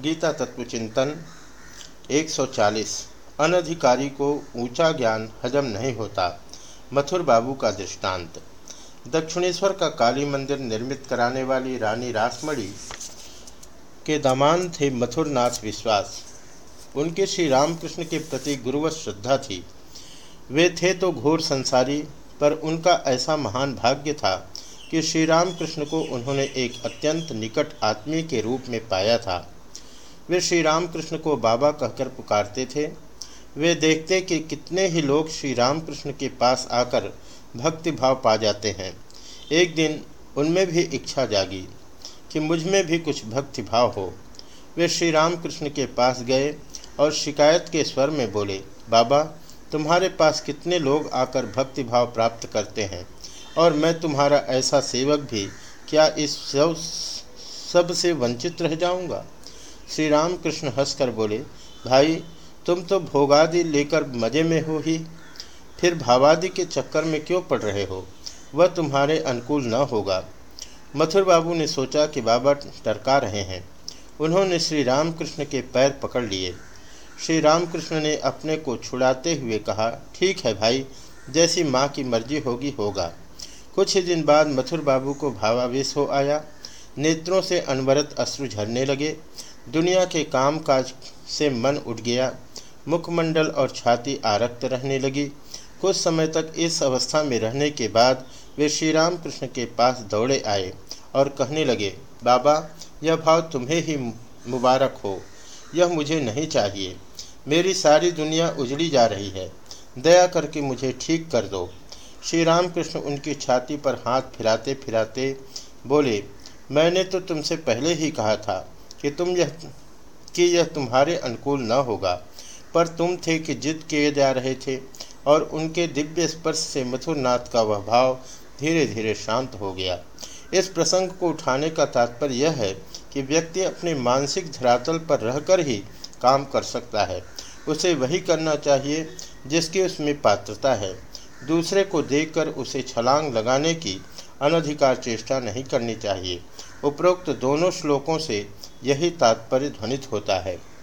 गीता तत्व चिंतन 140 अनधिकारी को ऊँचा ज्ञान हजम नहीं होता, मथुर बाबू का दृष्टांत। दक्षिणेश्वर का काली मंदिर निर्मित कराने वाली रानी रासमणी के दामान थे मथुरनाथ विश्वास। उनके श्री रामकृष्ण के प्रति गुरुवत श्रद्धा थी। वे थे तो घोर संसारी, पर उनका ऐसा महान भाग्य था कि श्री रामकृष्ण को उन्होंने एक अत्यंत निकट आत्मीय के रूप में पाया था। वे श्री रामकृष्ण को बाबा कहकर पुकारते थे। वे देखते कि कितने ही लोग श्री रामकृष्ण के पास आकर भक्ति भाव पा जाते हैं। एक दिन उनमें भी इच्छा जागी कि मुझमें भी कुछ भक्ति भाव हो। वे श्री रामकृष्ण के पास गए और शिकायत के स्वर में बोले, बाबा, तुम्हारे पास कितने लोग आकर भक्ति भाव प्राप्त करते हैं और मैं तुम्हारा ऐसा सेवक भी क्या इस सबसे वंचित रह जाऊँगा? श्री राम कृष्ण हंसकर बोले, भाई, तुम तो भोगादि लेकर मज़े में हो ही। फिर भावादि के चक्कर में क्यों पड़ रहे हो? वह तुम्हारे अनुकूल न होगा मथुर बाबू ने सोचा कि बाबा टरका रहे हैं। उन्होंने श्री रामकृष्ण के पैर पकड़ लिए। श्री रामकृष्ण ने अपने को छुड़ाते हुए कहा, ठीक है भाई, जैसी माँ की मर्ज़ी होगी होगा कुछ ही दिन बाद मथुर बाबू को भावावेश हो आया। नेत्रों से अनवरत अश्रु झरने लगे। दुनिया के काम काज से मन उठ गया। मुखमंडल और छाती आरक्त रहने लगी। कुछ समय तक इस अवस्था में रहने के बाद वे श्री राम कृष्ण के पास दौड़े आए और कहने लगे, बाबा, यह भाव तुम्हें ही मुबारक हो। यह मुझे नहीं चाहिए। मेरी सारी दुनिया उजड़ी जा रही है। दया करके मुझे ठीक कर दो। श्री राम कृष्ण उनकी छाती पर हाथ फिराते फिराते बोले, मैंने तो तुमसे पहले ही कहा था। कि तुम यह, कि यह तुम्हारे अनुकूल न होगा। पर तुम थे कि जिद किए जा रहे थे, और उनके दिव्य स्पर्श से मथुरनाथ का वह भाव धीरे धीरे शांत हो गया। इस प्रसंग को उठाने का तात्पर्य यह है कि व्यक्ति अपने मानसिक धरातल पर रहकर ही काम कर सकता है। उसे वही करना चाहिए जिसकी उसमें पात्रता है। दूसरे को देखकर उसे छलांग लगाने की अनधिकार चेष्टा नहीं करनी चाहिए। उपरोक्त दोनों श्लोकों से यही तात्पर्य ध्वनित होता है।